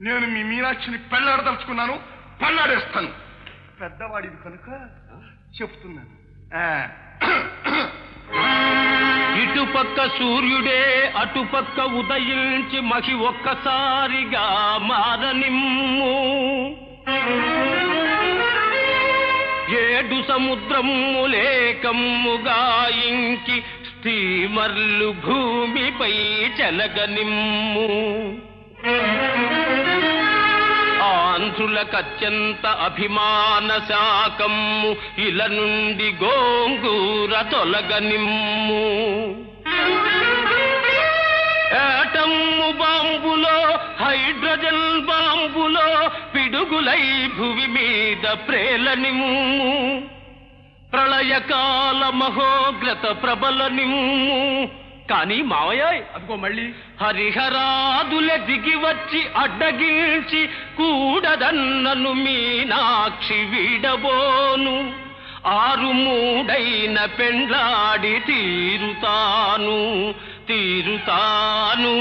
నేను మీ మీనాక్షిని పెళ్ళాడదలుచుకున్నాను పెళ్ళాడేస్తాను. పెద్దవాడివి కనుక చెప్తున్నాను. ఆ, ఇటుపక్క సూర్యుడే అటుపక్క ఉదయించి మహి ఒక్కసారిగా మారనిమ్ము. ఏడు సముద్రములేకమ్ముగా ఇంకి స్టీమర్లు భూమిపై చెలగనిమ్ము. ఆంధ్రులకత్యంత అభిమాన శాకమ్ము ఇల నుండి గోంగూర తొలగనిమ్ము ఏటమ్ము బాంబులో హైడ్రోజన్ బాంబులో పిడుగులై భువి మీద ప్రేలనిమ్ము ప్రళయకాల మహోగ్రత ప్రబలనిమ్ము కానీ మావయ్య అదిగో మళ్ళీ. హరిహరాదుల దిగి వచ్చి అడ్డగించి కూడదన్నను మీనాక్షి విడబోను. ఆరు మూడైన పెండ్లాడి తీరుతాను తీరుతాను.